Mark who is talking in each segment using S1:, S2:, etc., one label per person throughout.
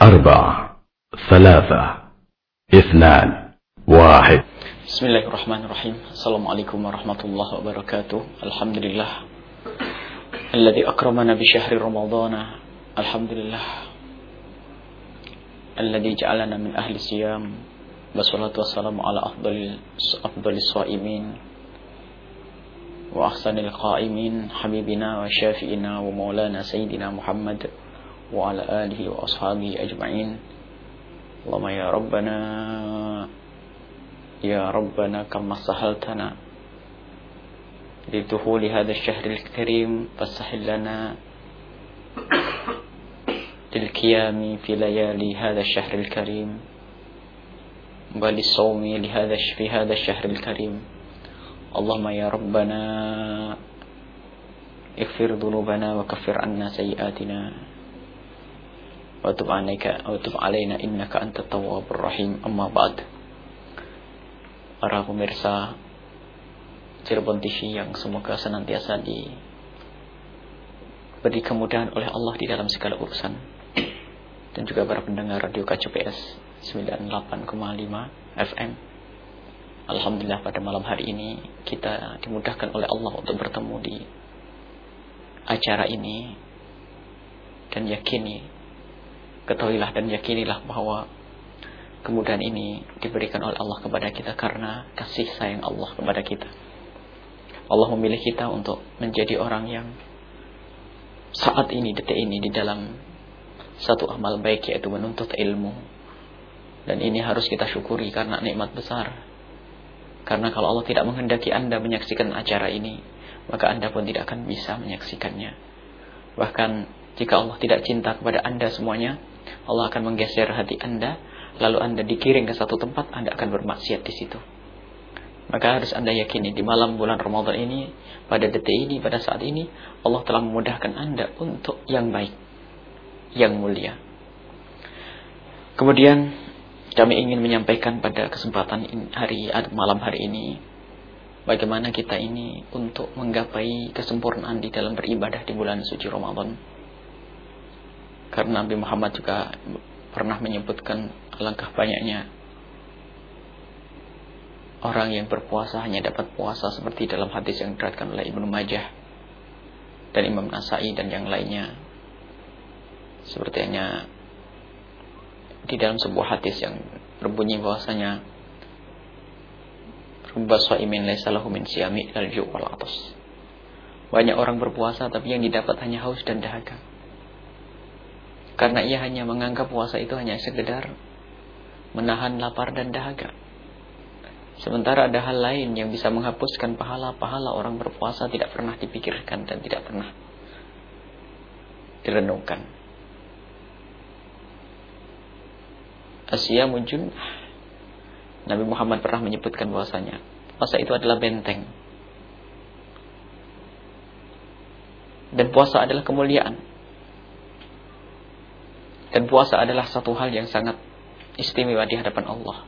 S1: أربعة ثلاثة اثنان واحد.
S2: بسم الله الرحمن الرحيم. السلام عليكم ورحمة الله وبركاته. الحمد لله الذي أكرمنا بشهر رمضان. الحمد لله الذي جعلنا من أهل الصيام. والصلاة والسلام على أفضل أفضل الصائمين وأحسن القائمين حبيبنا وشافئنا ومولانا سيدنا محمد. وعلى آله وأصحابه أجمعين. اللهم يا ربنا يا ربنا كما سهلتنا لدخول هذا الشهر الكريم فسهل لنا للقيام في ليالي هذا الشهر الكريم بل الصوم لهذا في هذا الشهر الكريم. اللهم يا ربنا اغفر ذنوبنا وكفر عنا سيئاتنا. وتب عليك وتب علينا إنك أنت التواب الرحيم أما بعد para pemirsa Cirebon TV yang semoga senantiasa diberi kemudahan oleh Allah di dalam segala urusan dan juga para pendengar radio KCPS 98,5 FM Alhamdulillah pada malam hari ini kita dimudahkan oleh Allah untuk bertemu di acara ini dan yakini ketahuilah dan yakinilah bahwa kemudahan ini diberikan oleh Allah kepada kita karena kasih sayang Allah kepada kita. Allah memilih kita untuk menjadi orang yang saat ini, detik ini di dalam satu amal baik yaitu menuntut ilmu. Dan ini harus kita syukuri karena nikmat besar. Karena kalau Allah tidak menghendaki Anda menyaksikan acara ini, maka Anda pun tidak akan bisa menyaksikannya. Bahkan jika Allah tidak cinta kepada Anda semuanya, Allah akan menggeser hati Anda lalu Anda dikiring ke satu tempat, Anda akan bermaksiat di situ. Maka harus Anda yakini di malam bulan Ramadan ini, pada detik ini, pada saat ini, Allah telah memudahkan Anda untuk yang baik, yang mulia. Kemudian kami ingin menyampaikan pada kesempatan hari malam hari ini bagaimana kita ini untuk menggapai kesempurnaan di dalam beribadah di bulan suci Ramadan. Karena Nabi Muhammad juga pernah menyebutkan alangkah banyaknya orang yang berpuasa hanya dapat puasa seperti dalam hadis yang diriwayatkan oleh Ibnu Majah dan Imam Nasai dan yang lainnya. Seperti hanya di dalam sebuah hadis yang berbunyi bahwasanya. Banyak orang berpuasa tapi yang didapat hanya haus dan dahaga. Karena ia hanya menganggap puasa itu hanya sekedar menahan lapar dan dahaga. Sementara ada hal lain yang bisa menghapuskan pahala-pahala orang berpuasa tidak pernah dipikirkan dan tidak pernah direnungkan. Asia muncul Nabi Muhammad pernah menyebutkan bahwasanya puasa itu adalah benteng. Dan puasa adalah kemuliaan. Dan puasa adalah satu hal yang sangat istimewa di hadapan Allah.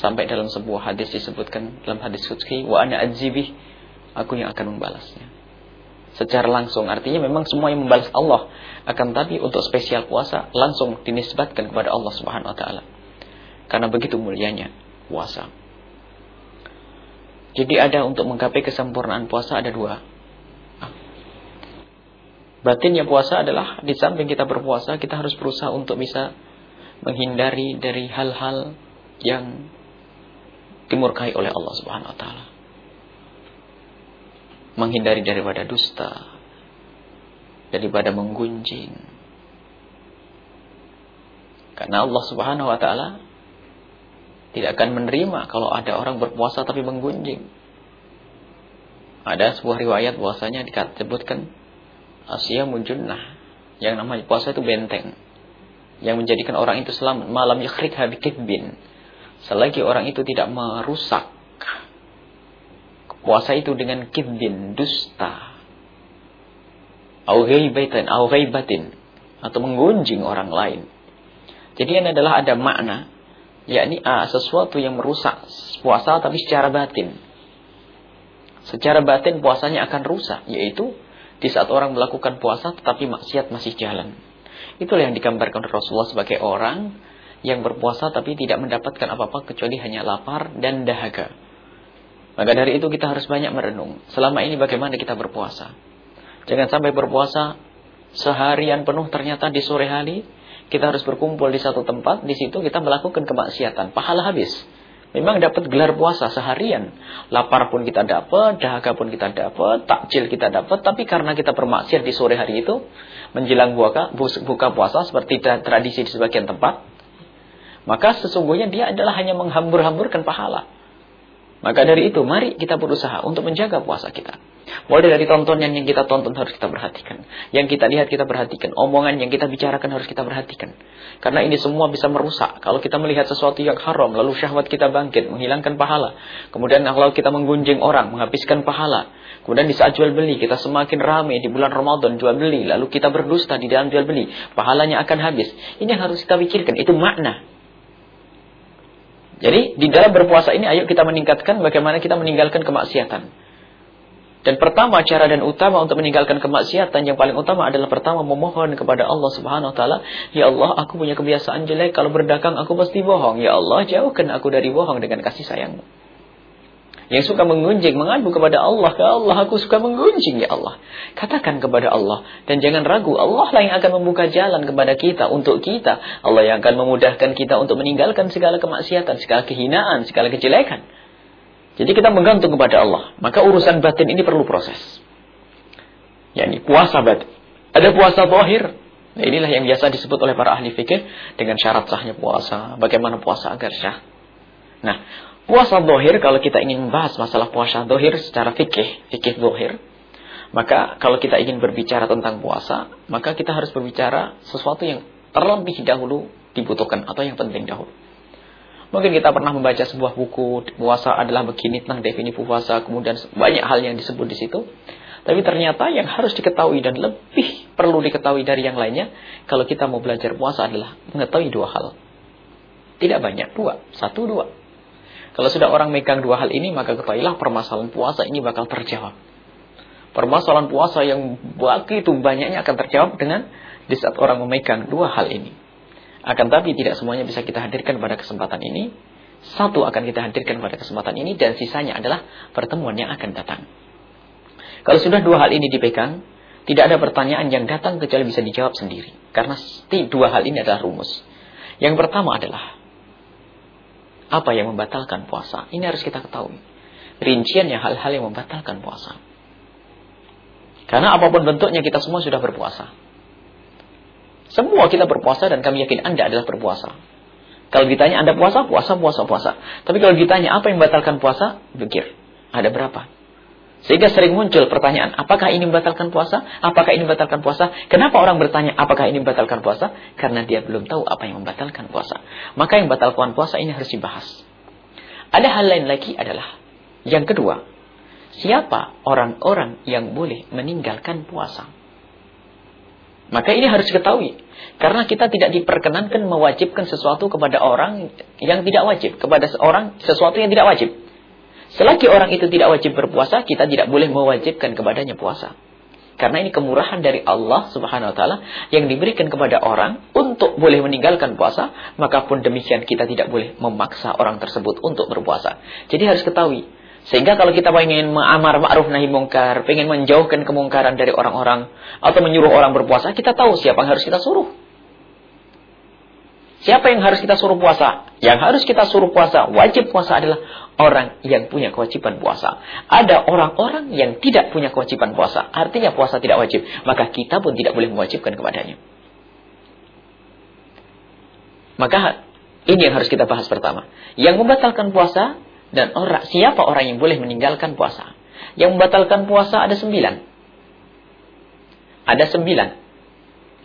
S2: Sampai dalam sebuah hadis disebutkan dalam hadis Qudsi, wa ana adzibih, aku yang akan membalasnya. Secara langsung artinya memang semua yang membalas Allah, akan tapi untuk spesial puasa langsung dinisbatkan kepada Allah Subhanahu wa taala. Karena begitu mulianya puasa. Jadi ada untuk menggapai kesempurnaan puasa ada dua Batinnya puasa adalah di samping kita berpuasa, kita harus berusaha untuk bisa menghindari dari hal-hal yang dimurkai oleh Allah Subhanahu wa taala. Menghindari daripada dusta, daripada menggunjing. Karena Allah Subhanahu wa taala tidak akan menerima kalau ada orang berpuasa tapi menggunjing. Ada sebuah riwayat bahwasanya disebutkan Asia mujunnah. Yang namanya puasa itu benteng. Yang menjadikan orang itu selamat. Malam yakhrik habikidbin. Selagi orang itu tidak merusak. Puasa itu dengan kidbin, dusta. Au ghaibatin. Atau menggunjing orang lain. Jadi ini adalah ada makna. Yakni ah, sesuatu yang merusak puasa tapi secara batin. Secara batin puasanya akan rusak. Yaitu di saat orang melakukan puasa tetapi maksiat masih jalan. Itulah yang digambarkan Rasulullah sebagai orang yang berpuasa tapi tidak mendapatkan apa-apa kecuali hanya lapar dan dahaga. Maka dari itu kita harus banyak merenung. Selama ini bagaimana kita berpuasa. Jangan sampai berpuasa seharian penuh ternyata di sore hari kita harus berkumpul di satu tempat, di situ kita melakukan kemaksiatan, pahala habis. Memang dapat gelar puasa seharian. Lapar pun kita dapat, dahaga pun kita dapat, takjil kita dapat. Tapi karena kita bermaksiat di sore hari itu, menjelang buka, buka puasa seperti tradisi di sebagian tempat, maka sesungguhnya dia adalah hanya menghambur-hamburkan pahala. Maka dari itu, mari kita berusaha untuk menjaga puasa kita. Mulai dari tontonan yang kita tonton harus kita perhatikan. Yang kita lihat kita perhatikan. Omongan yang kita bicarakan harus kita perhatikan. Karena ini semua bisa merusak. Kalau kita melihat sesuatu yang haram, lalu syahwat kita bangkit, menghilangkan pahala. Kemudian kalau kita menggunjing orang, menghabiskan pahala. Kemudian di saat jual beli, kita semakin ramai di bulan Ramadan jual beli. Lalu kita berdusta di dalam jual beli. Pahalanya akan habis. Ini yang harus kita pikirkan. Itu makna. Jadi di dalam berpuasa ini ayo kita meningkatkan bagaimana kita meninggalkan kemaksiatan. Dan pertama cara dan utama untuk meninggalkan kemaksiatan yang paling utama adalah pertama memohon kepada Allah Subhanahu wa taala, "Ya Allah, aku punya kebiasaan jelek, kalau berdagang aku pasti bohong. Ya Allah, jauhkan aku dari bohong dengan kasih sayangmu." Yang suka menggunjing, mengadu kepada Allah. Ya Allah, aku suka menggunjing, ya Allah. Katakan kepada Allah. Dan jangan ragu, Allah lah yang akan membuka jalan kepada kita, untuk kita. Allah yang akan memudahkan kita untuk meninggalkan segala kemaksiatan, segala kehinaan, segala kejelekan. Jadi kita menggantung kepada Allah. Maka urusan batin ini perlu proses. Yani puasa batin. Ada puasa zahir. Nah, inilah yang biasa disebut oleh para ahli fikih dengan syarat sahnya puasa. Bagaimana puasa agar sah. Nah, Puasa dohir, kalau kita ingin membahas masalah puasa dohir secara fikih, fikih dohir, maka kalau kita ingin berbicara tentang puasa, maka kita harus berbicara sesuatu yang terlebih dahulu dibutuhkan atau yang penting dahulu. Mungkin kita pernah membaca sebuah buku puasa adalah begini tentang definisi puasa, kemudian banyak hal yang disebut di situ. Tapi ternyata yang harus diketahui dan lebih perlu diketahui dari yang lainnya, kalau kita mau belajar puasa adalah mengetahui dua hal. Tidak banyak, dua. Satu, dua. Kalau sudah orang megang dua hal ini, maka ketahuilah permasalahan puasa ini bakal terjawab. Permasalahan puasa yang begitu banyaknya akan terjawab dengan di saat orang memegang dua hal ini. Akan tapi tidak semuanya bisa kita hadirkan pada kesempatan ini. Satu akan kita hadirkan pada kesempatan ini dan sisanya adalah pertemuan yang akan datang. Kalau sudah dua hal ini dipegang, tidak ada pertanyaan yang datang kecuali bisa dijawab sendiri. Karena dua hal ini adalah rumus. Yang pertama adalah apa yang membatalkan puasa? Ini harus kita ketahui. Rinciannya hal-hal yang membatalkan puasa. Karena apa pun bentuknya kita semua sudah berpuasa. Semua kita berpuasa dan kami yakin Anda adalah berpuasa. Kalau ditanya Anda puasa, puasa, puasa, puasa. Tapi kalau ditanya apa yang membatalkan puasa, pikir. Ada berapa? Sehingga sering muncul pertanyaan, apakah ini membatalkan puasa? Apakah ini membatalkan puasa? Kenapa orang bertanya, apakah ini membatalkan puasa? Karena dia belum tahu apa yang membatalkan puasa. Maka yang membatalkan puasa ini harus dibahas. Ada hal lain lagi adalah, yang kedua, siapa orang-orang yang boleh meninggalkan puasa? Maka ini harus diketahui. Karena kita tidak diperkenankan mewajibkan sesuatu kepada orang yang tidak wajib. Kepada seorang sesuatu yang tidak wajib. Selagi orang itu tidak wajib berpuasa, kita tidak boleh mewajibkan kepadanya puasa. Karena ini kemurahan dari Allah subhanahu wa ta'ala yang diberikan kepada orang untuk boleh meninggalkan puasa. Maka pun demikian kita tidak boleh memaksa orang tersebut untuk berpuasa. Jadi harus ketahui. Sehingga kalau kita ingin mengamar ma'ruf nahi mungkar, ingin menjauhkan kemungkaran dari orang-orang, atau menyuruh orang berpuasa, kita tahu siapa yang harus kita suruh. Siapa yang harus kita suruh puasa? Yang harus kita suruh puasa, wajib puasa adalah orang yang punya kewajiban puasa. Ada orang-orang yang tidak punya kewajiban puasa. Artinya puasa tidak wajib. Maka kita pun tidak boleh mewajibkan kepadanya. Maka ini yang harus kita bahas pertama. Yang membatalkan puasa dan orang siapa orang yang boleh meninggalkan puasa. Yang membatalkan puasa ada sembilan. Ada sembilan.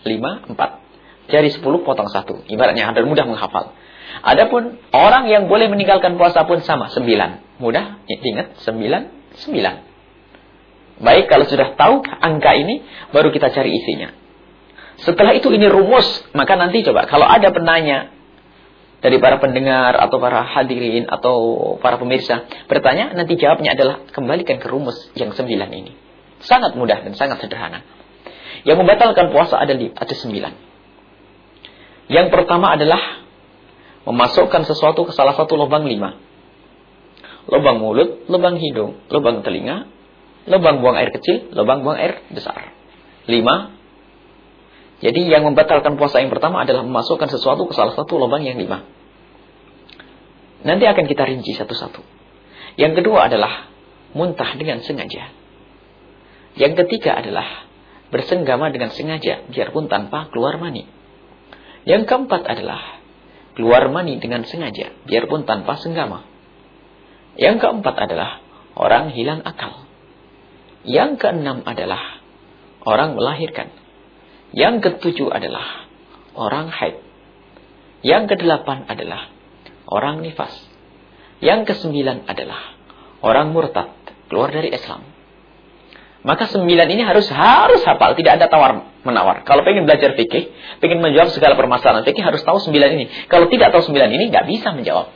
S2: Lima, empat. Jari sepuluh potong satu. Ibaratnya ada mudah menghafal. Adapun orang yang boleh meninggalkan puasa pun sama. Sembilan. Mudah ingat. Sembilan. Sembilan. Baik kalau sudah tahu angka ini. Baru kita cari isinya. Setelah itu ini rumus. Maka nanti coba. Kalau ada penanya. Dari para pendengar atau para hadirin atau para pemirsa. Bertanya. Nanti jawabnya adalah kembalikan ke rumus yang sembilan ini. Sangat mudah dan sangat sederhana. Yang membatalkan puasa ada, ada sembilan. Yang pertama adalah memasukkan sesuatu ke salah satu lubang lima. Lubang mulut, lubang hidung, lubang telinga, lubang buang air kecil, lubang buang air besar. Lima. Jadi yang membatalkan puasa yang pertama adalah memasukkan sesuatu ke salah satu lubang yang lima. Nanti akan kita rinci satu-satu. Yang kedua adalah muntah dengan sengaja. Yang ketiga adalah bersenggama dengan sengaja, biarpun tanpa keluar mani. Yang keempat adalah keluar mani dengan sengaja, biarpun tanpa senggama. Yang keempat adalah orang hilang akal. Yang keenam adalah orang melahirkan. Yang ketujuh adalah orang haid. Yang kedelapan adalah orang nifas. Yang kesembilan adalah orang murtad, keluar dari Islam. Maka sembilan ini harus harus hafal, tidak ada tawar menawar. Kalau pengen belajar fikih, pengen menjawab segala permasalahan fikih harus tahu sembilan ini. Kalau tidak tahu sembilan ini, nggak bisa menjawab.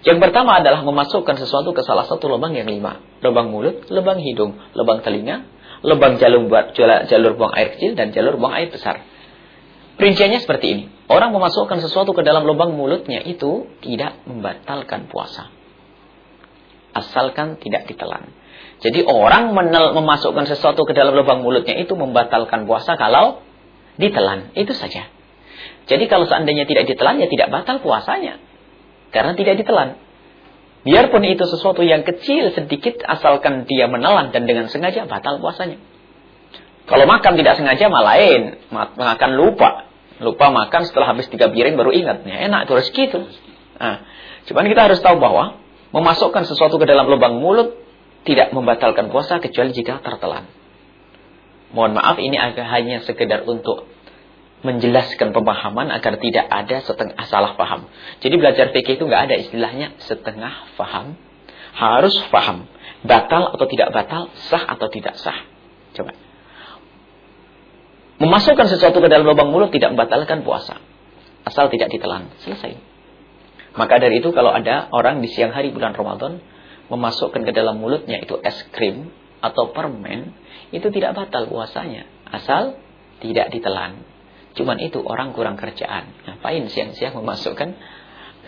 S2: Yang pertama adalah memasukkan sesuatu ke salah satu lubang yang lima. Lubang mulut, lubang hidung, lubang telinga, lubang jalur, buat, jalur buang air kecil, dan jalur buang air besar. Perinciannya seperti ini. Orang memasukkan sesuatu ke dalam lubang mulutnya itu tidak membatalkan puasa. Asalkan tidak ditelan. Jadi orang menel, memasukkan sesuatu ke dalam lubang mulutnya itu membatalkan puasa kalau ditelan. Itu saja. Jadi kalau seandainya tidak ditelan ya tidak batal puasanya. Karena tidak ditelan. Biarpun itu sesuatu yang kecil sedikit asalkan dia menelan dan dengan sengaja batal puasanya. Kalau makan tidak sengaja malah lain. Makan lupa. Lupa makan setelah habis tiga piring baru ingat. Ya, enak itu rezeki itu. Nah, cuman kita harus tahu bahwa memasukkan sesuatu ke dalam lubang mulut tidak membatalkan puasa kecuali jika tertelan. Mohon maaf ini agak hanya sekedar untuk menjelaskan pemahaman agar tidak ada setengah salah paham. Jadi belajar fikih itu nggak ada istilahnya setengah paham. Harus paham. Batal atau tidak batal, sah atau tidak sah. Coba. Memasukkan sesuatu ke dalam lubang mulut tidak membatalkan puasa. Asal tidak ditelan. Selesai. Maka dari itu kalau ada orang di siang hari bulan Ramadan memasukkan ke dalam mulutnya itu es krim atau permen, itu tidak batal puasanya. Asal tidak ditelan. Cuman itu orang kurang kerjaan. Ngapain siang-siang memasukkan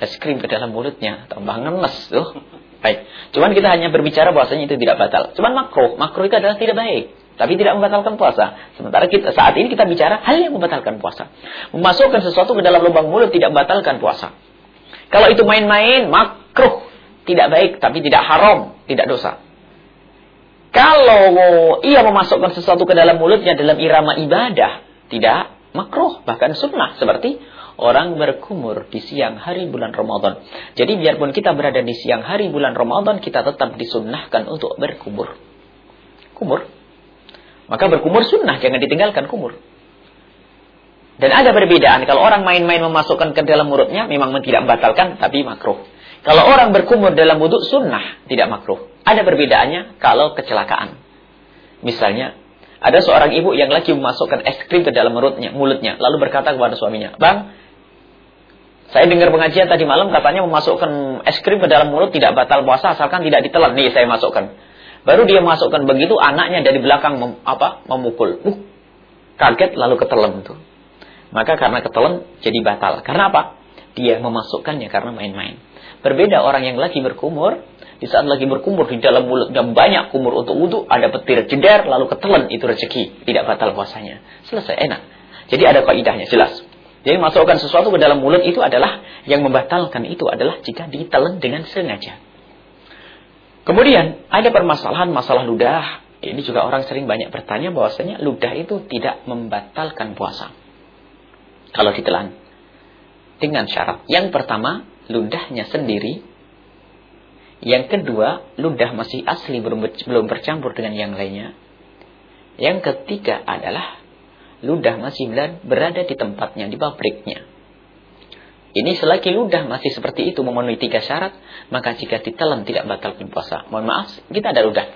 S2: es krim ke dalam mulutnya? Tambah ngenes tuh. Baik. Cuman kita hanya berbicara bahwasanya itu tidak batal. Cuman makruh. Makruh itu adalah tidak baik. Tapi tidak membatalkan puasa. Sementara kita saat ini kita bicara hal yang membatalkan puasa. Memasukkan sesuatu ke dalam lubang mulut tidak membatalkan puasa. Kalau itu main-main, makruh tidak baik tapi tidak haram, tidak dosa. Kalau ia memasukkan sesuatu ke dalam mulutnya dalam irama ibadah, tidak makruh, bahkan sunnah seperti orang berkumur di siang hari bulan Ramadan. Jadi biarpun kita berada di siang hari bulan Ramadan, kita tetap disunnahkan untuk berkumur. Kumur. Maka berkumur sunnah, jangan ditinggalkan kumur. Dan ada perbedaan, kalau orang main-main memasukkan ke dalam mulutnya, memang tidak membatalkan, tapi makruh. Kalau orang berkumur dalam wudhu sunnah, tidak makruh. Ada perbedaannya kalau kecelakaan. Misalnya, ada seorang ibu yang lagi memasukkan es krim ke dalam mulutnya, mulutnya lalu berkata kepada suaminya, Bang, saya dengar pengajian tadi malam katanya memasukkan es krim ke dalam mulut tidak batal puasa asalkan tidak ditelan. Nih saya masukkan. Baru dia masukkan begitu anaknya dari belakang mem, apa memukul. Uh, kaget lalu ketelan itu. Maka karena ketelan jadi batal. Karena apa? Dia memasukkannya karena main-main. Berbeda orang yang lagi berkumur, di saat lagi berkumur di dalam mulutnya banyak kumur untuk wudhu, ada petir jeder, lalu ketelan itu rezeki, tidak batal puasanya. Selesai, enak. Jadi ada kaidahnya, jelas. Jadi masukkan sesuatu ke dalam mulut itu adalah, yang membatalkan itu adalah jika ditelan dengan sengaja. Kemudian, ada permasalahan masalah ludah. Ini juga orang sering banyak bertanya bahwasanya ludah itu tidak membatalkan puasa. Kalau ditelan. Dengan syarat. Yang pertama, ludahnya sendiri. Yang kedua, ludah masih asli belum, belum bercampur dengan yang lainnya. Yang ketiga adalah ludah masih berada di tempatnya, di pabriknya. Ini selagi ludah masih seperti itu memenuhi tiga syarat, maka jika ditelan tidak batal puasa. Mohon maaf, kita ada ludah.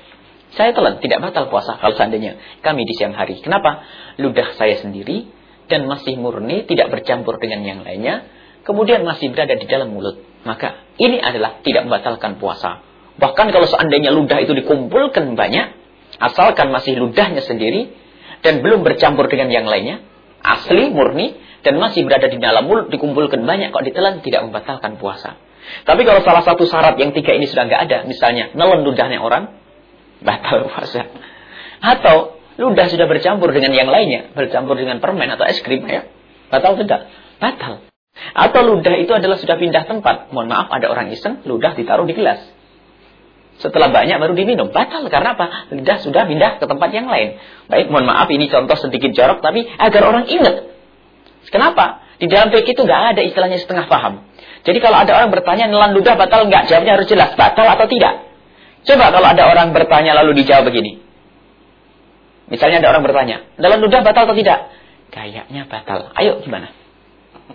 S2: Saya telan, tidak batal puasa kalau seandainya kami di siang hari. Kenapa? Ludah saya sendiri dan masih murni, tidak bercampur dengan yang lainnya kemudian masih berada di dalam mulut, maka ini adalah tidak membatalkan puasa. Bahkan kalau seandainya ludah itu dikumpulkan banyak, asalkan masih ludahnya sendiri dan belum bercampur dengan yang lainnya, asli, murni, dan masih berada di dalam mulut, dikumpulkan banyak, kok ditelan, tidak membatalkan puasa. Tapi kalau salah satu syarat yang tiga ini sudah nggak ada, misalnya nelen ludahnya orang, batal puasa. Atau ludah sudah bercampur dengan yang lainnya, bercampur dengan permen atau es krim, ya, batal tidak? Batal. Atau ludah itu adalah sudah pindah tempat. Mohon maaf, ada orang iseng, ludah ditaruh di gelas. Setelah banyak baru diminum. Batal. Karena apa? Lidah sudah pindah ke tempat yang lain. Baik, mohon maaf ini contoh sedikit jorok. Tapi agar orang ingat. Kenapa? Di dalam fikih itu nggak ada istilahnya setengah paham. Jadi kalau ada orang bertanya, nelan ludah batal nggak? Jawabnya harus jelas. Batal atau tidak? Coba kalau ada orang bertanya lalu dijawab begini. Misalnya ada orang bertanya, nelan ludah batal atau tidak? Kayaknya batal. Ayo gimana?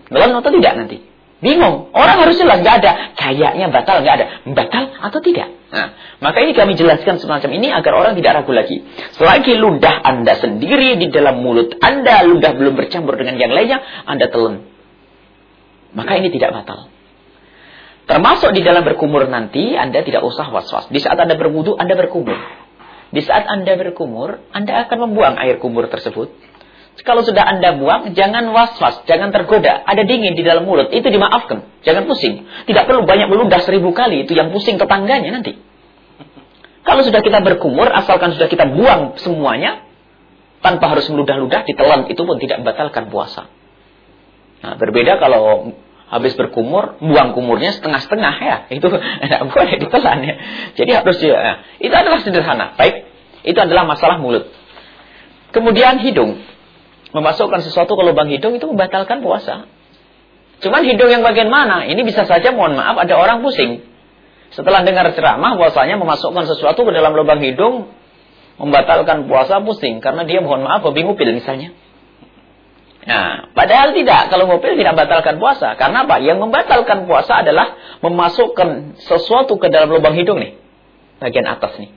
S2: Nelan atau tidak nanti? Bingung. Orang harus jelas. Nggak ada. Kayaknya batal. Nggak ada. Batal atau tidak? Nah, maka ini kami jelaskan semacam ini agar orang tidak ragu lagi. Selagi ludah Anda sendiri di dalam mulut Anda, ludah belum bercampur dengan yang lainnya, Anda telan. Maka ini tidak batal. Termasuk di dalam berkumur nanti, Anda tidak usah was-was. Di saat Anda berwudu, Anda berkumur. Di saat Anda berkumur, Anda akan membuang air kumur tersebut. Kalau sudah Anda buang, jangan was-was, jangan tergoda. Ada dingin di dalam mulut, itu dimaafkan. Jangan pusing. Tidak perlu banyak meludah seribu kali, itu yang pusing tetangganya nanti. Kalau sudah kita berkumur, asalkan sudah kita buang semuanya, tanpa harus meludah-ludah, ditelan, itu pun tidak membatalkan puasa. Nah, berbeda kalau habis berkumur, buang kumurnya setengah-setengah ya. Itu tidak boleh ditelan ya. Jadi harus ya, itu adalah sederhana. Baik, itu adalah masalah mulut. Kemudian hidung memasukkan sesuatu ke lubang hidung itu membatalkan puasa. Cuman hidung yang bagian mana? Ini bisa saja mohon maaf ada orang pusing. Setelah dengar ceramah puasanya memasukkan sesuatu ke dalam lubang hidung membatalkan puasa pusing karena dia mohon maaf hobi ngupil misalnya. Nah, padahal tidak. Kalau ngupil tidak membatalkan puasa. Karena apa? Yang membatalkan puasa adalah memasukkan sesuatu ke dalam lubang hidung nih. Bagian atas nih.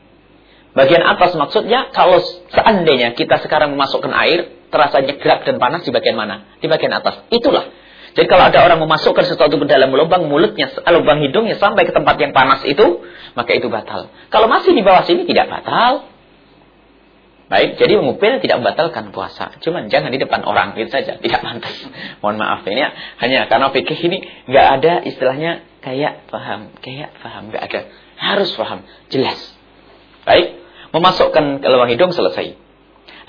S2: Bagian atas maksudnya kalau seandainya kita sekarang memasukkan air, terasa gerak dan panas di bagian mana? Di bagian atas. Itulah. Jadi kalau ada orang memasukkan sesuatu ke dalam lubang mulutnya, lubang hidungnya sampai ke tempat yang panas itu, maka itu batal. Kalau masih di bawah sini tidak batal. Baik, jadi mengupil tidak membatalkan puasa. Cuman jangan di depan orang itu saja, tidak pantas. Mohon maaf ini hanya karena fikih ini nggak ada istilahnya kayak paham, kayak paham nggak ada. Harus paham, jelas. Baik, memasukkan ke lubang hidung selesai.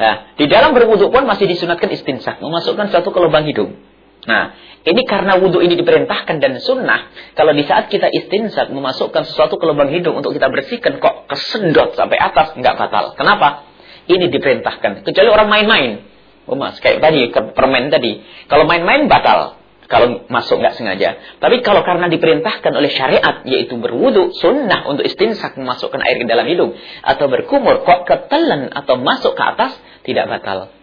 S2: Nah, di dalam berwudhu pun masih disunatkan istinsak, memasukkan satu ke lubang hidung. Nah, ini karena wudhu ini diperintahkan dan sunnah. Kalau di saat kita istinsak memasukkan sesuatu ke lubang hidung untuk kita bersihkan, kok kesedot sampai atas, nggak batal. Kenapa? Ini diperintahkan. Kecuali orang main-main. Oh mas, kayak tadi, permen tadi. Kalau main-main batal kalau masuk nggak sengaja. Tapi kalau karena diperintahkan oleh syariat, yaitu berwudu, sunnah untuk istinsak memasukkan air ke dalam hidung, atau berkumur, kok ketelan atau masuk ke atas, tidak batal.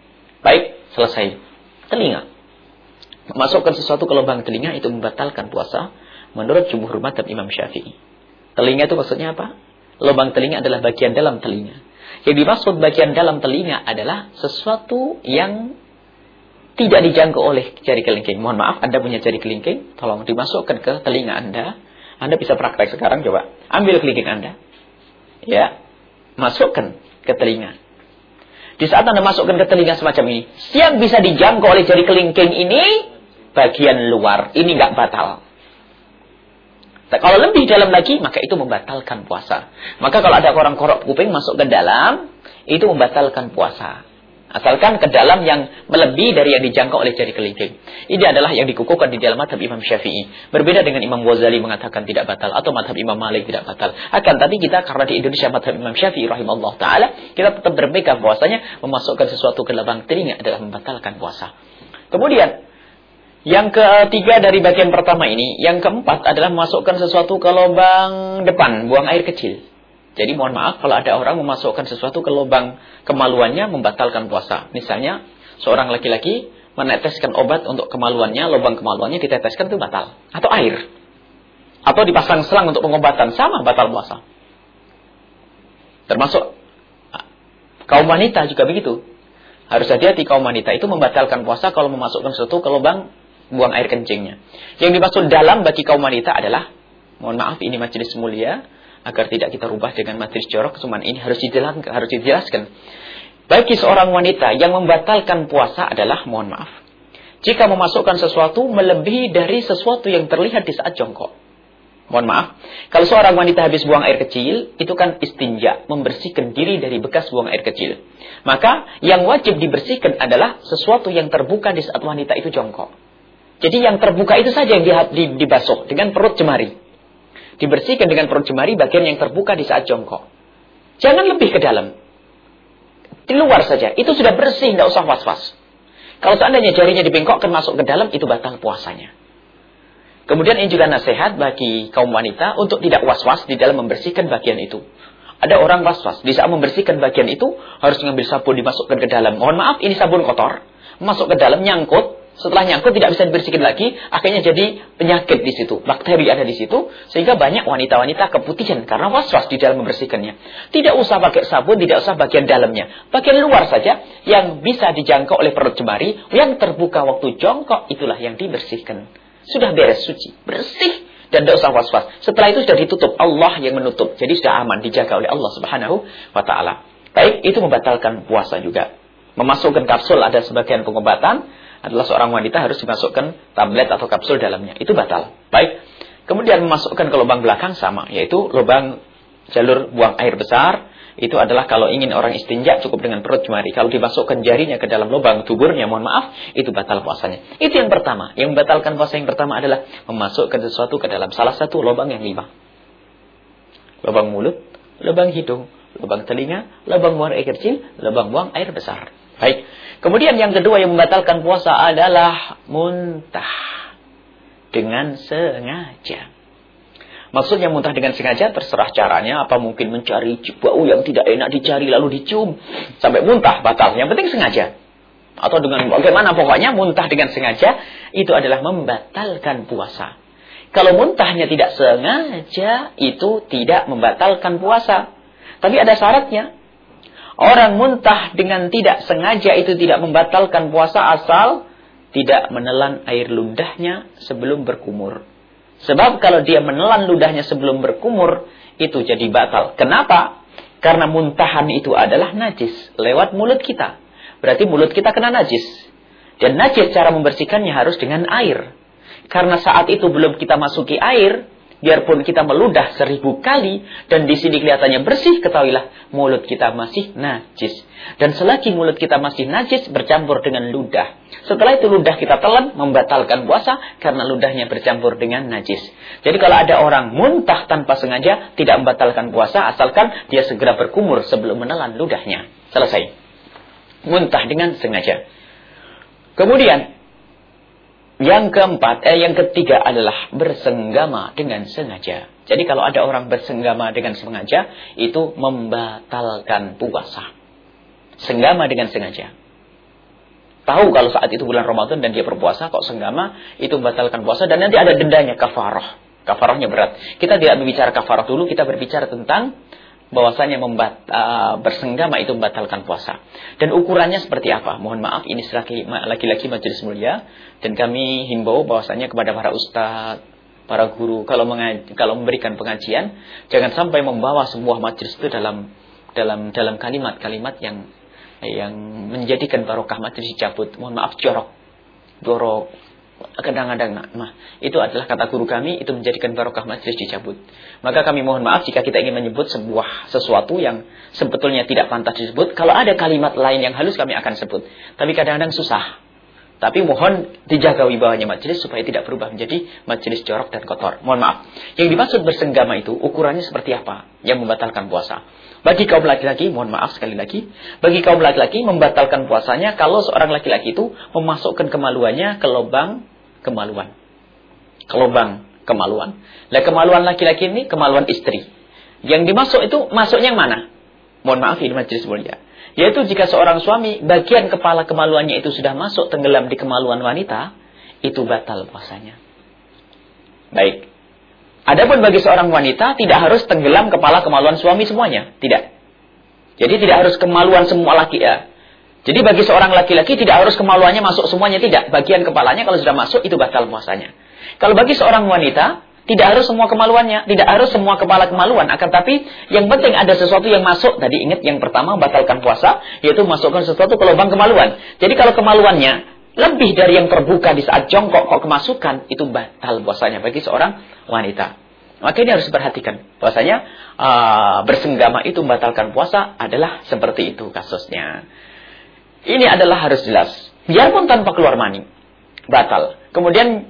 S2: Baik, selesai. Telinga. Memasukkan sesuatu ke lubang telinga itu membatalkan puasa, menurut jumhur madhab Imam Syafi'i. Telinga itu maksudnya apa? Lubang telinga adalah bagian dalam telinga. Yang dimaksud bagian dalam telinga adalah sesuatu yang tidak dijangkau oleh jari kelingking. Mohon maaf, Anda punya jari kelingking, tolong dimasukkan ke telinga Anda. Anda bisa praktek sekarang, coba. Ambil kelingking Anda. Ya, masukkan ke telinga. Di saat Anda masukkan ke telinga semacam ini, yang bisa dijangkau oleh jari kelingking ini, bagian luar. Ini nggak batal. Kalau lebih dalam lagi, maka itu membatalkan puasa. Maka kalau ada orang korok kuping masuk ke dalam, itu membatalkan puasa. Asalkan ke dalam yang melebihi dari yang dijangkau oleh jari kelingking. Ini adalah yang dikukuhkan di dalam madhab Imam Syafi'i. Berbeda dengan Imam Ghazali mengatakan tidak batal. Atau madhab Imam Malik tidak batal. Akan tapi kita karena di Indonesia madhab Imam Syafi'i rahimahullah ta'ala. Kita tetap berpegang puasanya. Memasukkan sesuatu ke lubang telinga adalah membatalkan puasa. Kemudian. Yang ketiga dari bagian pertama ini. Yang keempat adalah memasukkan sesuatu ke lubang depan. Buang air kecil. Jadi mohon maaf kalau ada orang memasukkan sesuatu ke lubang kemaluannya membatalkan puasa. Misalnya seorang laki-laki meneteskan obat untuk kemaluannya, lubang kemaluannya diteteskan itu batal. Atau air. Atau dipasang selang untuk pengobatan, sama batal puasa. Termasuk kaum wanita juga begitu. Harus hati-hati kaum wanita itu membatalkan puasa kalau memasukkan sesuatu ke lubang buang air kencingnya. Yang dimaksud dalam bagi kaum wanita adalah, mohon maaf ini majelis mulia, agar tidak kita rubah dengan materi jorok cuman ini harus dijelaskan harus dijelaskan Bagi seorang wanita yang membatalkan puasa adalah, mohon maaf, jika memasukkan sesuatu melebihi dari sesuatu yang terlihat di saat jongkok. Mohon maaf, kalau seorang wanita habis buang air kecil, itu kan istinja, membersihkan diri dari bekas buang air kecil. Maka yang wajib dibersihkan adalah sesuatu yang terbuka di saat wanita itu jongkok. Jadi yang terbuka itu saja yang dibasuh dengan perut jemari. Dibersihkan dengan perut jemari bagian yang terbuka di saat jongkok. Jangan lebih ke dalam. Di luar saja. Itu sudah bersih, tidak usah was-was. Kalau seandainya jarinya dibengkokkan masuk ke dalam, itu batal puasanya. Kemudian ini juga nasihat bagi kaum wanita untuk tidak was-was di dalam membersihkan bagian itu. Ada orang was-was. Di saat membersihkan bagian itu, harus mengambil sabun dimasukkan ke dalam. Mohon maaf, ini sabun kotor. Masuk ke dalam, nyangkut. Setelah nyangkut tidak bisa dibersihkan lagi, akhirnya jadi penyakit di situ. Bakteri ada di situ, sehingga banyak wanita-wanita keputihan karena was-was di dalam membersihkannya. Tidak usah pakai sabun, tidak usah bagian dalamnya. Bagian luar saja yang bisa dijangkau oleh perut jemari, yang terbuka waktu jongkok, itulah yang dibersihkan. Sudah beres suci, bersih dan tidak usah was-was. Setelah itu sudah ditutup, Allah yang menutup. Jadi sudah aman, dijaga oleh Allah Subhanahu wa taala. Baik, itu membatalkan puasa juga. Memasukkan kapsul ada sebagian pengobatan, adalah seorang wanita harus dimasukkan tablet atau kapsul dalamnya. Itu batal. Baik. Kemudian memasukkan ke lubang belakang sama, yaitu lubang jalur buang air besar. Itu adalah kalau ingin orang istinja cukup dengan perut jemari. Kalau dimasukkan jarinya ke dalam lubang tuburnya, mohon maaf, itu batal puasanya. Itu yang pertama. Yang membatalkan puasa yang pertama adalah memasukkan sesuatu ke dalam salah satu lubang yang lima. Lubang mulut, lubang hidung, lubang telinga, lubang buang air kecil, lubang buang air besar. Baik. Kemudian yang kedua yang membatalkan puasa adalah muntah dengan sengaja. Maksudnya muntah dengan sengaja terserah caranya. Apa mungkin mencari bau yang tidak enak dicari lalu dicium. Sampai muntah batal. Yang penting sengaja. Atau dengan bagaimana pokoknya muntah dengan sengaja. Itu adalah membatalkan puasa. Kalau muntahnya tidak sengaja. Itu tidak membatalkan puasa. Tapi ada syaratnya. Orang muntah dengan tidak sengaja itu tidak membatalkan puasa asal tidak menelan air ludahnya sebelum berkumur. Sebab kalau dia menelan ludahnya sebelum berkumur, itu jadi batal. Kenapa? Karena muntahan itu adalah najis lewat mulut kita. Berarti mulut kita kena najis. Dan najis cara membersihkannya harus dengan air. Karena saat itu belum kita masuki air, Biarpun kita meludah seribu kali dan di sini kelihatannya bersih, ketahuilah mulut kita masih najis. Dan selagi mulut kita masih najis bercampur dengan ludah. Setelah itu ludah kita telan membatalkan puasa karena ludahnya bercampur dengan najis. Jadi kalau ada orang muntah tanpa sengaja tidak membatalkan puasa asalkan dia segera berkumur sebelum menelan ludahnya. Selesai. Muntah dengan sengaja. Kemudian yang keempat, eh yang ketiga adalah bersenggama dengan sengaja. Jadi kalau ada orang bersenggama dengan sengaja, itu membatalkan puasa. Senggama dengan sengaja. Tahu kalau saat itu bulan Ramadan dan dia berpuasa, kok senggama, itu membatalkan puasa. Dan nanti ada dendanya, kafarah. Kafarahnya berat. Kita tidak berbicara kafarah dulu, kita berbicara tentang bahwasanya membat, uh, bersenggama itu membatalkan puasa. Dan ukurannya seperti apa? Mohon maaf, ini laki-laki majelis mulia dan kami himbau bahwasanya kepada para ustadz, para guru kalau kalau memberikan pengajian jangan sampai membawa sebuah majelis itu dalam dalam dalam kalimat-kalimat yang yang menjadikan barokah majelis dicabut. Mohon maaf jorok. Jorok kadang-kadang nah, itu adalah kata guru kami itu menjadikan barokah majlis dicabut. Maka kami mohon maaf jika kita ingin menyebut sebuah sesuatu yang sebetulnya tidak pantas disebut. Kalau ada kalimat lain yang halus kami akan sebut. Tapi kadang-kadang susah. Tapi mohon dijaga wibawanya majlis supaya tidak berubah menjadi majlis jorok dan kotor. Mohon maaf. Yang dimaksud bersenggama itu ukurannya seperti apa? Yang membatalkan puasa. Bagi kaum laki-laki, mohon maaf sekali lagi. Bagi kaum laki-laki membatalkan puasanya kalau seorang laki-laki itu memasukkan kemaluannya ke lubang kemaluan. Ke lubang kemaluan. Nah kemaluan laki-laki ini kemaluan istri. Yang dimasuk itu masuknya yang mana? Mohon maaf ini majlis mulia. Yaitu jika seorang suami bagian kepala kemaluannya itu sudah masuk tenggelam di kemaluan wanita, itu batal puasanya. Baik. Adapun bagi seorang wanita tidak harus tenggelam kepala kemaluan suami semuanya, tidak. Jadi tidak harus kemaluan semua laki ya. Jadi bagi seorang laki-laki tidak harus kemaluannya masuk semuanya tidak. Bagian kepalanya kalau sudah masuk itu batal puasanya. Kalau bagi seorang wanita Tidak harus semua kemaluannya, tidak harus semua kepala kemaluan. Akan tapi yang penting ada sesuatu yang masuk. Tadi ingat yang pertama batalkan puasa, yaitu masukkan sesuatu ke lubang kemaluan. Jadi kalau kemaluannya lebih dari yang terbuka di saat jongkok kok kemasukan, itu batal puasanya bagi seorang wanita. Maka ini harus diperhatikan. Puasanya uh, bersenggama itu membatalkan puasa adalah seperti itu kasusnya. Ini adalah harus jelas. Biarpun tanpa keluar mani. Batal. Kemudian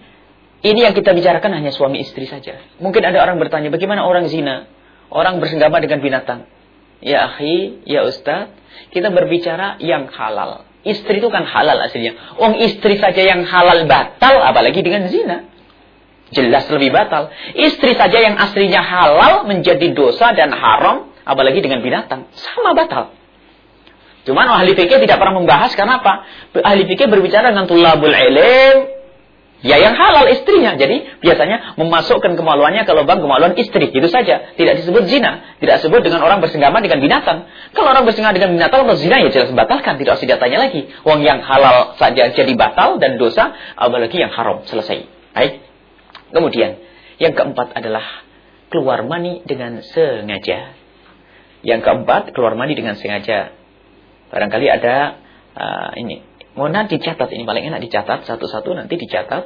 S2: ini yang kita bicarakan hanya suami istri saja. Mungkin ada orang bertanya, bagaimana orang zina? Orang bersenggama dengan binatang. Ya akhi, ya ustaz, kita berbicara yang halal. Istri itu kan halal aslinya. Orang istri saja yang halal batal, apalagi dengan zina. Jelas lebih batal. Istri saja yang aslinya halal menjadi dosa dan haram, apalagi dengan binatang. Sama batal. Cuman ahli fikih tidak pernah membahas karena apa? Ahli fikih berbicara dengan tulabul ilm, Ya yang halal istrinya. Jadi biasanya memasukkan kemaluannya ke lubang kemaluan istri. Itu saja. Tidak disebut zina. Tidak disebut dengan orang bersenggama dengan binatang. Kalau orang bersenggama dengan binatang atau zina ya jelas batalkan. Tidak usah ditanya lagi. Uang yang halal saja jadi batal dan dosa. Apalagi yang haram. Selesai. Baik. Kemudian, yang keempat adalah keluar mani dengan sengaja. Yang keempat, keluar mani dengan sengaja. Barangkali ada uh, ini. Mohon dicatat, ini paling enak dicatat. Satu-satu nanti dicatat.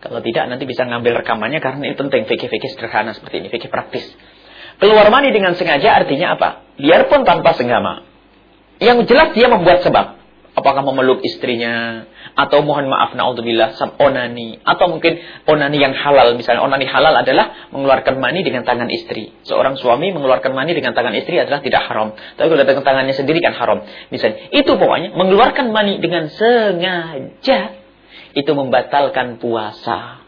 S2: Kalau tidak nanti bisa ngambil rekamannya karena ini penting. Fikih-fikih sederhana seperti ini. Fikih praktis. Keluar mani dengan sengaja artinya apa? Biarpun tanpa senggama. Yang jelas dia membuat sebab. Apakah memeluk istrinya atau mohon maaf naudzubillah sam onani atau mungkin onani yang halal misalnya onani halal adalah mengeluarkan mani dengan tangan istri. Seorang suami mengeluarkan mani dengan tangan istri adalah tidak haram. Tapi kalau dengan tangannya sendiri kan haram. Misalnya itu pokoknya mengeluarkan mani dengan sengaja itu membatalkan puasa.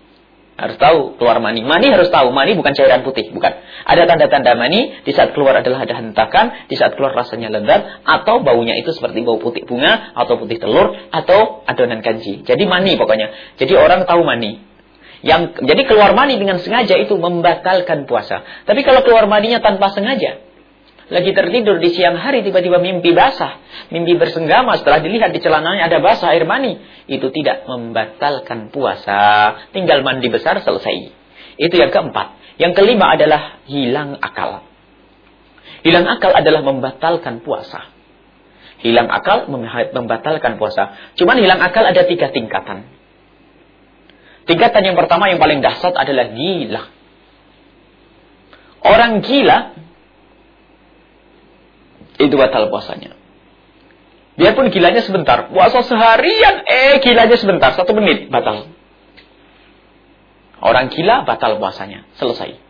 S2: Harus tahu keluar mani. Mani harus tahu. Mani bukan cairan putih. Bukan. Ada tanda-tanda mani. Di saat keluar adalah ada hentakan. Di saat keluar rasanya lezat. Atau baunya itu seperti bau putih bunga. Atau putih telur. Atau adonan kanji. Jadi mani pokoknya. Jadi orang tahu mani. Yang Jadi keluar mani dengan sengaja itu membatalkan puasa. Tapi kalau keluar maninya tanpa sengaja lagi tertidur di siang hari tiba-tiba mimpi basah, mimpi bersenggama setelah dilihat di celananya ada basah air mani, itu tidak membatalkan puasa, tinggal mandi besar selesai. Itu yang keempat. Yang kelima adalah hilang akal. Hilang akal adalah membatalkan puasa. Hilang akal membatalkan puasa. Cuman hilang akal ada tiga tingkatan. Tingkatan yang pertama yang paling dahsyat adalah gila. Orang gila itu batal puasanya. Biarpun gilanya sebentar, puasa seharian, eh gilanya sebentar, satu menit, batal. Orang gila batal puasanya, selesai.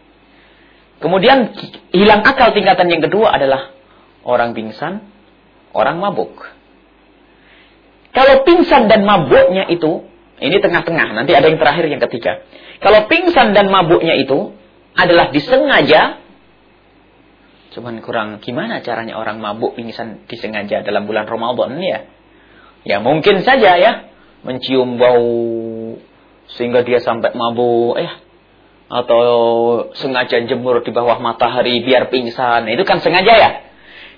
S2: Kemudian hilang akal tingkatan yang kedua adalah orang pingsan, orang mabuk. Kalau pingsan dan mabuknya itu, ini tengah-tengah, nanti ada yang terakhir yang ketiga. Kalau pingsan dan mabuknya itu adalah disengaja, Cuman kurang gimana caranya orang mabuk pingsan disengaja dalam bulan Ramadan ya. Ya mungkin saja ya. Mencium bau sehingga dia sampai mabuk ya. Atau sengaja jemur di bawah matahari biar pingsan. Itu kan sengaja ya.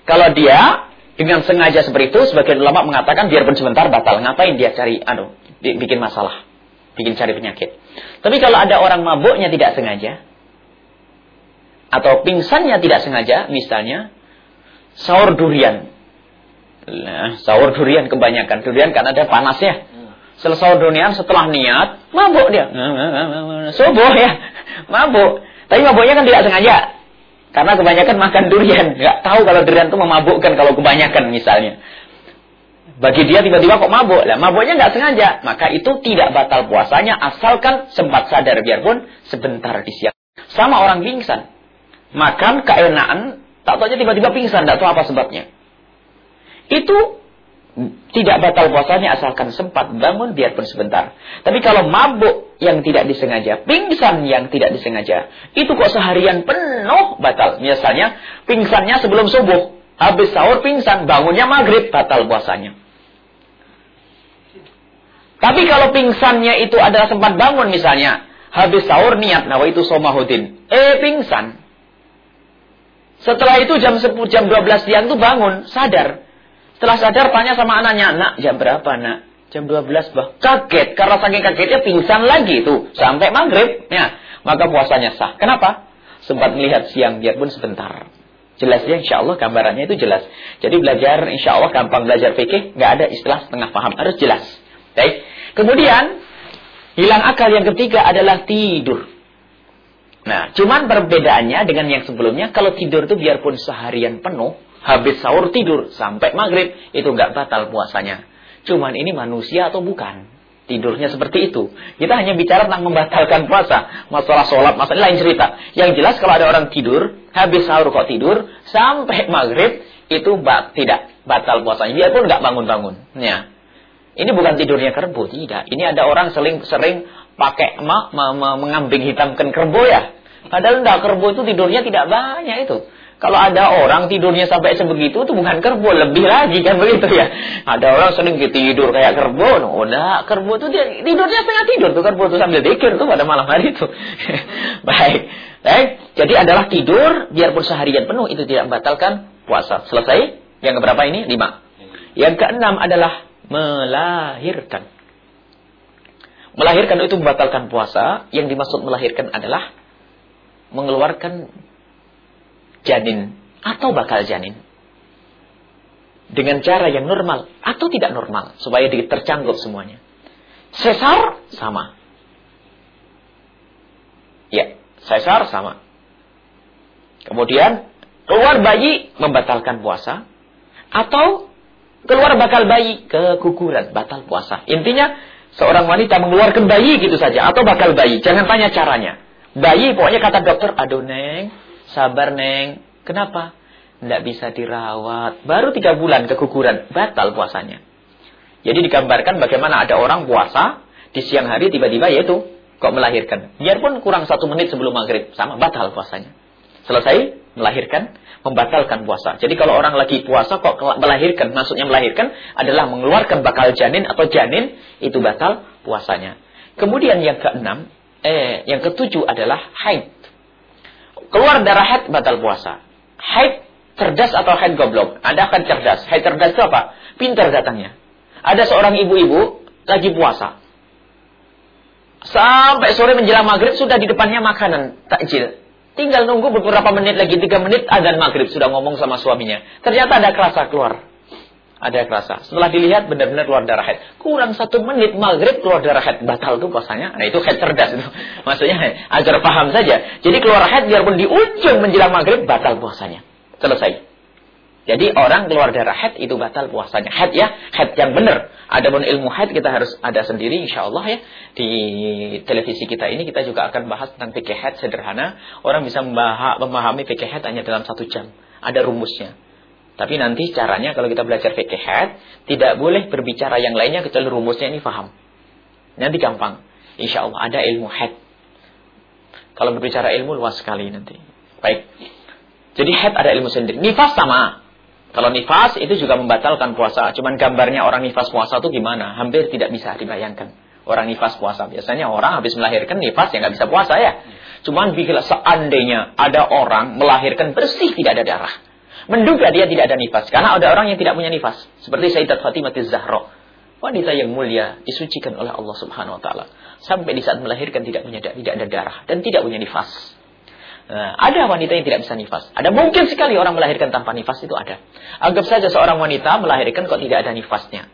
S2: Kalau dia dengan sengaja seperti itu, sebagian ulama mengatakan biarpun sebentar batal. Ngapain dia cari, aduh, bikin masalah. Bikin cari penyakit. Tapi kalau ada orang mabuknya tidak sengaja, atau pingsannya tidak sengaja, misalnya sahur durian. Nah, sahur durian kebanyakan. Durian kan ada panasnya. Selesai sahur durian setelah niat, mabuk dia. Subuh ya, mabuk. Tapi mabuknya kan tidak sengaja. Karena kebanyakan makan durian. Nggak tahu kalau durian itu memabukkan kalau kebanyakan misalnya. Bagi dia tiba-tiba kok mabuk. Lah, mabuknya nggak sengaja. Maka itu tidak batal puasanya asalkan sempat sadar biarpun sebentar di siang. Sama orang pingsan makan keenaan, tak tahu tiba-tiba pingsan, tak tahu apa sebabnya. Itu tidak batal puasanya asalkan sempat bangun biarpun sebentar. Tapi kalau mabuk yang tidak disengaja, pingsan yang tidak disengaja, itu kok seharian penuh batal. Misalnya pingsannya sebelum subuh, habis sahur pingsan, bangunnya maghrib, batal puasanya. Tapi kalau pingsannya itu adalah sempat bangun misalnya, habis sahur niat, nah itu somahudin. Eh pingsan, setelah itu jam 10, jam 12 siang itu bangun, sadar. Setelah sadar tanya sama anaknya, nak jam berapa nak? Jam 12 bah. Kaget, karena saking kagetnya pingsan lagi itu. Sampai maghrib. Ya. maka puasanya sah. Kenapa? Sempat melihat siang biarpun sebentar. Jelas ya insya Allah gambarannya itu jelas. Jadi belajar insya Allah gampang belajar fikih, nggak ada istilah setengah paham, harus jelas. Baik. Kemudian hilang akal yang ketiga adalah tidur. Nah, cuman perbedaannya dengan yang sebelumnya, kalau tidur itu biarpun seharian penuh, habis sahur tidur sampai maghrib, itu nggak batal puasanya. Cuman ini manusia atau bukan? Tidurnya seperti itu. Kita hanya bicara tentang membatalkan puasa. Masalah sholat, masalah lain cerita. Yang jelas kalau ada orang tidur, habis sahur kok tidur, sampai maghrib, itu bat, tidak batal puasanya. Biarpun nggak bangun-bangun. Ya. Ini bukan tidurnya kerbau, tidak. Ini ada orang sering sering pakai ma, ma, ma, mengambing hitamkan kerbau ya. Padahal enggak, kerbau itu tidurnya tidak banyak itu. Kalau ada orang tidurnya sampai sebegitu itu bukan kerbau, lebih lagi kan begitu ya. Ada orang sering tidur kayak kerbau, no, udah kerbau itu dia tidurnya setengah tidur tuh kerbau itu sambil dikir tuh pada malam hari itu. Baik. Baik, jadi adalah tidur biarpun seharian penuh itu tidak membatalkan puasa. Selesai? Yang keberapa ini? Lima. Yang keenam adalah melahirkan. Melahirkan itu membatalkan puasa. Yang dimaksud melahirkan adalah mengeluarkan janin atau bakal janin dengan cara yang normal atau tidak normal supaya tercangkup semuanya. Sesar sama. Ya, sesar sama. Kemudian keluar bayi membatalkan puasa atau keluar bakal bayi keguguran batal puasa. Intinya seorang wanita mengeluarkan bayi gitu saja atau bakal bayi, jangan tanya caranya. Bayi pokoknya kata dokter, aduh neng, Sabar neng. Kenapa? Tidak bisa dirawat. Baru tiga bulan keguguran. Batal puasanya. Jadi digambarkan bagaimana ada orang puasa. Di siang hari tiba-tiba yaitu. Kok melahirkan. Biarpun kurang satu menit sebelum maghrib. Sama batal puasanya. Selesai melahirkan. Membatalkan puasa. Jadi kalau orang lagi puasa kok melahirkan. Maksudnya melahirkan adalah mengeluarkan bakal janin atau janin. Itu batal puasanya. Kemudian yang keenam. Eh, yang ketujuh adalah haid keluar darah haid batal puasa. Haid cerdas atau haid goblok? Ada kan cerdas. Haid cerdas itu apa? Pintar datangnya. Ada seorang ibu-ibu lagi puasa. Sampai sore menjelang maghrib sudah di depannya makanan takjil. Tinggal nunggu beberapa menit lagi, tiga menit azan maghrib sudah ngomong sama suaminya. Ternyata ada kerasa keluar ada kerasa. Setelah dilihat benar-benar keluar darah haid. Kurang satu menit maghrib keluar darah haid. Batal tuh puasanya. Nah itu haid cerdas itu. Maksudnya agar paham saja. Jadi keluar haid biarpun di ujung menjelang maghrib batal puasanya. Selesai. Jadi orang keluar darah haid itu batal puasanya. Haid ya, haid yang benar. Adapun ilmu haid kita harus ada sendiri insya Allah ya. Di televisi kita ini kita juga akan bahas tentang fikih haid sederhana. Orang bisa memahami fikih haid hanya dalam satu jam. Ada rumusnya. Tapi nanti caranya kalau kita belajar fikih tidak boleh berbicara yang lainnya kecuali rumusnya ini faham. Nanti gampang. Insya Allah ada ilmu had. Kalau berbicara ilmu luas sekali nanti. Baik. Jadi had ada ilmu sendiri. Nifas sama. Kalau nifas itu juga membatalkan puasa. Cuman gambarnya orang nifas puasa itu gimana? Hampir tidak bisa dibayangkan. Orang nifas puasa. Biasanya orang habis melahirkan nifas ya nggak bisa puasa ya. Cuman bila seandainya ada orang melahirkan bersih tidak ada darah menduga dia tidak ada nifas. Karena ada orang yang tidak punya nifas. Seperti Sayyidat Fatimah Zahra. Wanita yang mulia disucikan oleh Allah Subhanahu wa taala. Sampai di saat melahirkan tidak punya tidak ada darah dan tidak punya nifas. Nah, ada wanita yang tidak bisa nifas. Ada mungkin sekali orang melahirkan tanpa nifas itu ada. Anggap saja seorang wanita melahirkan kok tidak ada nifasnya.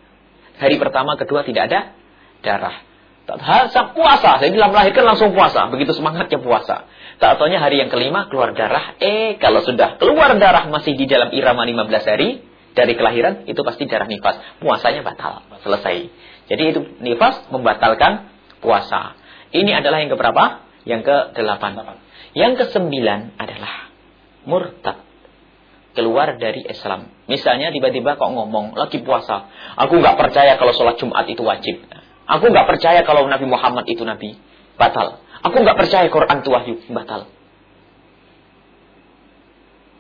S2: Hari pertama, kedua tidak ada darah. Tak puasa, saya bilang melahirkan langsung puasa, begitu semangatnya puasa. Tak taunya hari yang kelima keluar darah, eh kalau sudah keluar darah masih di dalam irama 15 hari dari kelahiran, itu pasti darah nifas. Puasanya batal, selesai. Jadi itu nifas membatalkan puasa. Ini adalah yang keberapa? Yang ke delapan. Yang ke sembilan adalah murtad. Keluar dari Islam. Misalnya tiba-tiba kok ngomong, lagi puasa. Aku nggak percaya kalau sholat Jumat itu wajib. Aku nggak percaya kalau Nabi Muhammad itu Nabi. Batal. Aku nggak percaya Quran itu wahyu. Batal.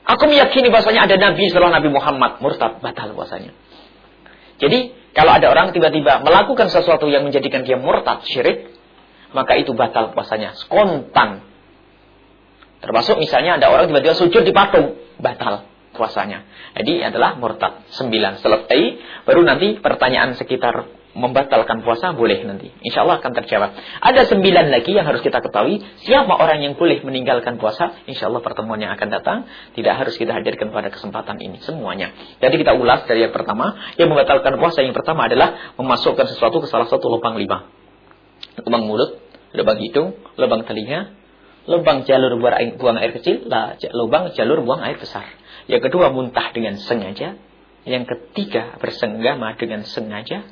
S2: Aku meyakini bahasanya ada Nabi setelah Nabi Muhammad. Murtad. Batal puasanya. Jadi, kalau ada orang tiba-tiba melakukan sesuatu yang menjadikan dia murtad, syirik, maka itu batal puasanya. Spontan. Termasuk misalnya ada orang tiba-tiba sujud di patung. Batal puasanya. Jadi adalah murtad. Sembilan selesai. Baru nanti pertanyaan sekitar membatalkan puasa boleh nanti. Insya Allah akan terjawab. Ada sembilan lagi yang harus kita ketahui. Siapa orang yang boleh meninggalkan puasa? Insya Allah pertemuan yang akan datang. Tidak harus kita hadirkan pada kesempatan ini. Semuanya. Jadi kita ulas dari yang pertama. Yang membatalkan puasa yang pertama adalah memasukkan sesuatu ke salah satu lubang lima. Lubang mulut, lubang hidung, lubang telinga, lubang jalur buang air, kecil, lubang jalur buang air besar. Yang kedua muntah dengan sengaja. Yang ketiga bersenggama dengan sengaja.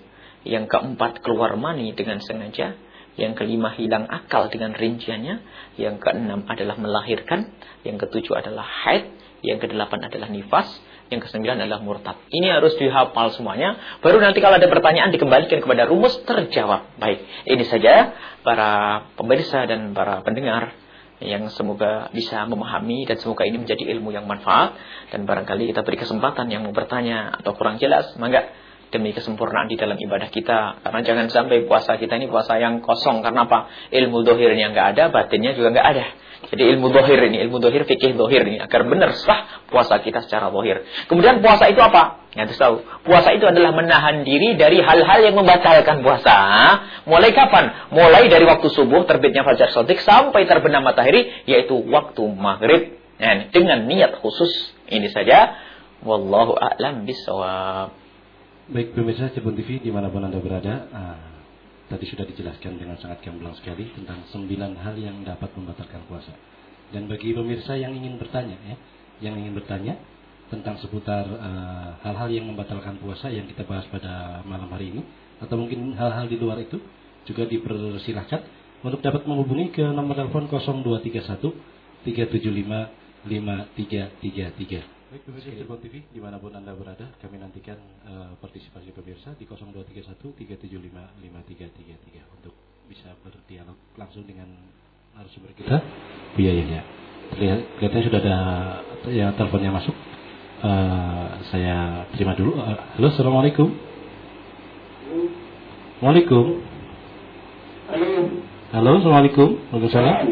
S2: Yang keempat keluar mani dengan sengaja. Yang kelima hilang akal dengan rinciannya. Yang keenam adalah melahirkan. Yang ketujuh adalah haid. Yang kedelapan adalah nifas. Yang kesembilan adalah murtad. Ini harus dihafal semuanya. Baru nanti kalau ada pertanyaan dikembalikan kepada rumus terjawab. Baik, ini saja para pemirsa dan para pendengar yang semoga bisa memahami dan semoga ini menjadi ilmu yang manfaat. Dan barangkali kita beri kesempatan yang mau bertanya atau kurang jelas, mangga demi kesempurnaan di dalam ibadah kita. Karena jangan sampai puasa kita ini puasa yang kosong. Karena apa? Ilmu dohirnya nggak ada, batinnya juga nggak ada. Jadi ilmu dohir ini, ilmu dohir, fikih dohir ini. Agar benar sah puasa kita secara dohir. Kemudian puasa itu apa? Yang tahu. Puasa itu adalah menahan diri dari hal-hal yang membatalkan puasa. Mulai kapan? Mulai dari waktu subuh, terbitnya fajar sotik, sampai terbenam matahari, yaitu waktu maghrib. Nah, dengan niat khusus. Ini saja. Wallahu a'lam bisawab.
S3: Baik pemirsa Cebun TV di mana pun Anda berada uh, Tadi sudah dijelaskan dengan sangat gamblang sekali Tentang sembilan hal yang dapat membatalkan puasa. Dan bagi pemirsa yang ingin bertanya ya Yang ingin bertanya tentang seputar ah, hal-hal uh, yang membatalkan puasa Yang kita bahas pada malam hari ini Atau mungkin hal-hal di luar itu Juga dipersilahkan Untuk dapat menghubungi ke nomor telepon 0231 375 5333 Baik pemirsa Cirebon TV di mana pun anda berada kami nantikan uh, partisipasi pemirsa di 0231 375 5333 untuk bisa berdialog langsung dengan narasumber kita biayanya. Kelihatannya sudah ada ya teleponnya masuk. Uh, saya terima dulu. Uh, halo, assalamualaikum. Waalaikum.
S4: Halo.
S3: Halo, assalamualaikum. Waalaikumsalam.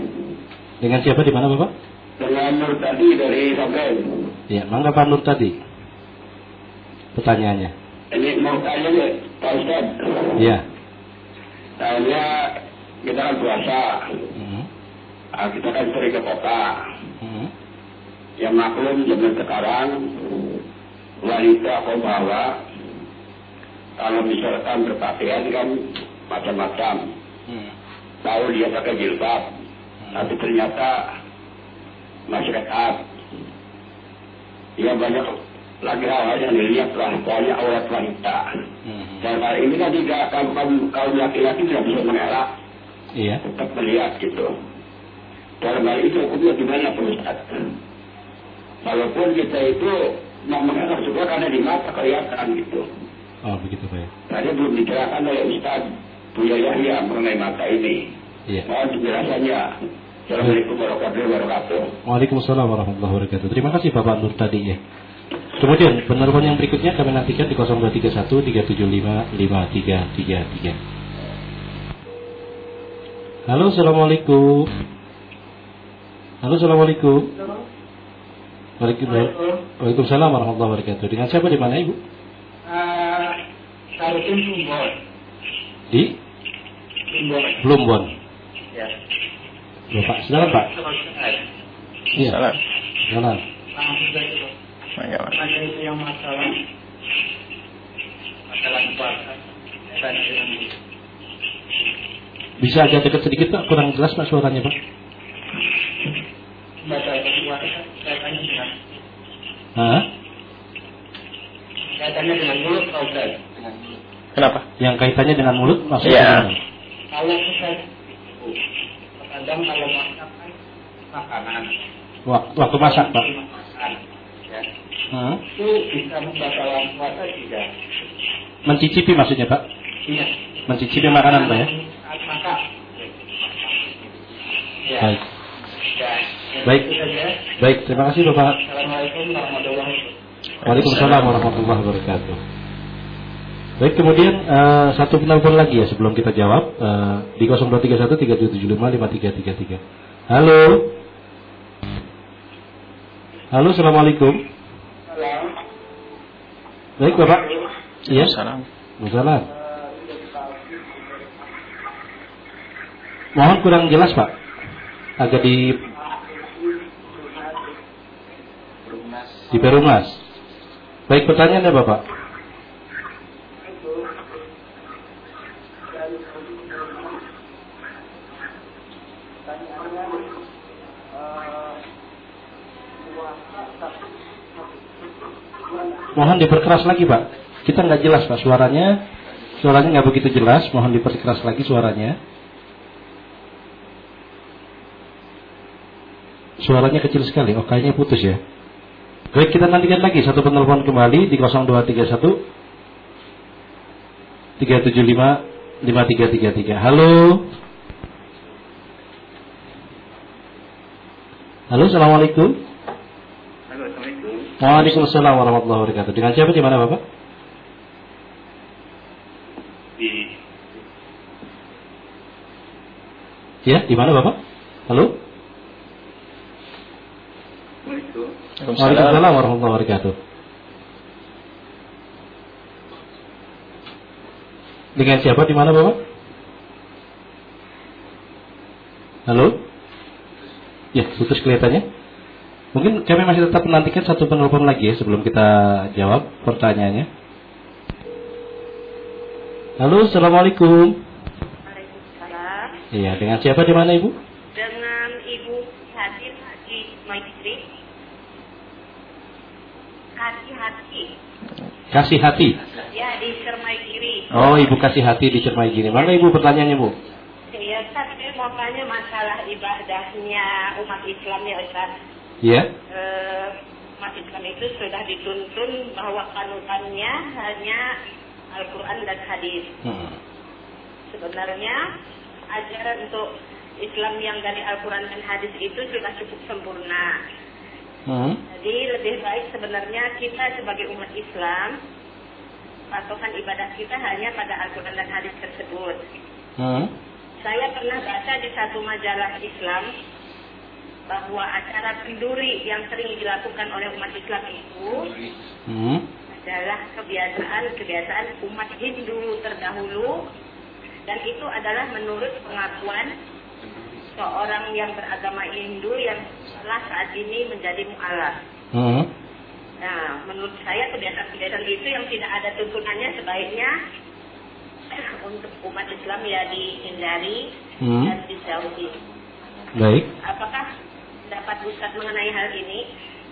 S3: Dengan siapa di mana bapak?
S4: Dengan Nur tadi dari Sogeng.
S3: Ya, mangga Pak Nur tadi. Pertanyaannya.
S4: Ini mau tanya nih, Pak Ustaz.
S3: Iya.
S4: Tanya kita kan puasa.
S3: Hmm.
S4: Nah, kita kan sering ke kota.
S3: Hmm.
S4: Yang maklum zaman sekarang wanita kau bawa kalau misalkan berpakaian kan macam-macam.
S3: Hmm.
S4: Tahu dia pakai jilbab, tapi ternyata masih ketat. Ya banyak lagi hal-hal yang dilihat lah, banyak aurat wanita.
S3: Hmm.
S4: Dan hal ini kan juga kaum kaum laki-laki tidak bisa mengelak,
S3: Iya.
S4: tetap melihat gitu. Dalam hal itu hukumnya gimana Ustaz? Walaupun kita itu mau mengelak juga karena di mata kelihatan gitu.
S3: Oh, begitu Pak ya.
S4: Tadi belum dijelaskan oleh Ustaz Buya Yahya mengenai mata ini.
S3: Iya.
S4: Mohon penjelasannya. Assalamualaikum warahmatullahi wabarakatuh.
S3: Waalaikumsalam warahmatullahi wabarakatuh. Terima kasih Bapak Nur tadi ya. Kemudian penelepon yang berikutnya kami nantikan di 0231 375 5333. Halo, assalamualaikum. Halo, assalamualaikum. Waalaikumsalam. Waalaikumsalam warahmatullahi wabarakatuh. Dengan siapa di mana ibu?
S4: Uh.
S3: Di
S4: Sumbon.
S3: Plumbon.
S4: Ya.
S3: Bapak, silakan Pak. Iya.
S2: Salam.
S4: Pak.
S2: Mas.
S4: Ada itu yang masalah
S3: Bisa agak dekat sedikit Pak, kurang jelas Pak suaranya Pak.
S4: masalah puasa kaitannya dengan
S3: Hah?
S4: kaitannya dengan mulut Pak.
S2: Kenapa?
S3: Yang kaitannya dengan mulut maksudnya
S2: Iya.
S4: Kalau kadang kalau masak kan makanan
S3: Wak- Waktu masak Pak.
S4: ya
S3: Hmm?
S4: itu bisa membatalkan puasa tidak?
S3: Mencicipi maksudnya Pak?
S4: Iya.
S3: Mencicipi makanan Pak ya?
S4: Masak. Ya.
S3: Baik.
S4: Ya.
S3: Baik. Baik, terima kasih Bapak.
S4: Assalamualaikum warahmatullahi wabarakatuh.
S3: Waalaikumsalam warahmatullahi wabarakatuh. Baik, kemudian uh, satu penelpon lagi ya sebelum kita jawab uh, di 0231 3775 5333. Halo. Halo, Assalamualaikum.
S4: Halo.
S3: Baik, Bapak. Iya.
S2: Salam.
S3: Salam. Mohon kurang jelas, Pak. Agak di di Perumas. Baik, pertanyaannya Bapak. Mohon diperkeras lagi Pak. Kita nggak jelas Pak suaranya. Suaranya nggak begitu jelas. Mohon diperkeras lagi suaranya. Suaranya kecil sekali. Oh kayaknya putus ya. Baik kita nantikan lagi satu penelpon kembali di 0231 375 5333. Halo. Halo, assalamualaikum. Waalaikumsalam warahmatullahi wabarakatuh. Dengan siapa di mana Bapak?
S4: Di
S3: Ya, di mana Bapak? Halo? Waalaikumsalam warahmatullahi wabarakatuh. Dengan siapa di mana Bapak? Halo? Ya, putus kelihatannya. Mungkin kami masih tetap menantikan satu penelpon lagi ya sebelum kita jawab pertanyaannya. Halo, assalamualaikum.
S5: Waalaikumsalam.
S3: Iya, dengan siapa di mana Ibu?
S5: Dengan Ibu Hadir Haji Maitri. Kasih hati.
S3: Kasih hati.
S5: Ya, di Sermai Kiri.
S3: Oh, Ibu kasih hati di Cermai gini. Mana Ibu pertanyaannya Bu?
S5: Ya, Ustaz, saya mau tanya masalah ibadahnya umat Islam ya, Ustaz.
S3: Iya.
S5: Eh, umat Islam itu sudah dituntun bahwa panutannya hanya Al-Quran dan Hadis.
S3: Hmm.
S5: Sebenarnya ajaran untuk Islam yang dari Al-Quran dan Hadis itu sudah cukup sempurna.
S3: Hmm.
S5: Jadi lebih baik sebenarnya kita sebagai umat Islam patokan ibadah kita hanya pada Al-Quran dan hadis tersebut.
S3: Hmm.
S5: Saya pernah baca di satu majalah Islam bahwa acara kenduri yang sering dilakukan oleh umat Islam itu
S3: Hmm.
S5: adalah kebiasaan-kebiasaan umat Hindu terdahulu dan itu adalah menurut pengakuan seorang yang beragama Hindu yang telah saat ini menjadi mu'alaf.
S3: Hmm.
S5: Nah, menurut saya kebiasaan-kebiasaan itu yang tidak ada tuntunannya sebaiknya untuk umat Islam ya dihindari
S3: Hmm.
S5: dan dijauhi.
S3: Baik.
S5: Apakah dapat Ustaz mengenai hal ini?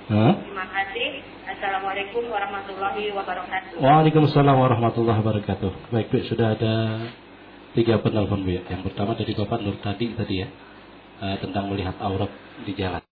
S3: Hmm.
S5: Terima kasih. Assalamualaikum warahmatullahi wabarakatuh.
S3: Waalaikumsalam warahmatullahi wabarakatuh. Baik, Bu, sudah ada tiga penelpon Bu. ya. Yang pertama dari Bapak Nur tadi tadi ya, eh, tentang melihat aurat di jalan.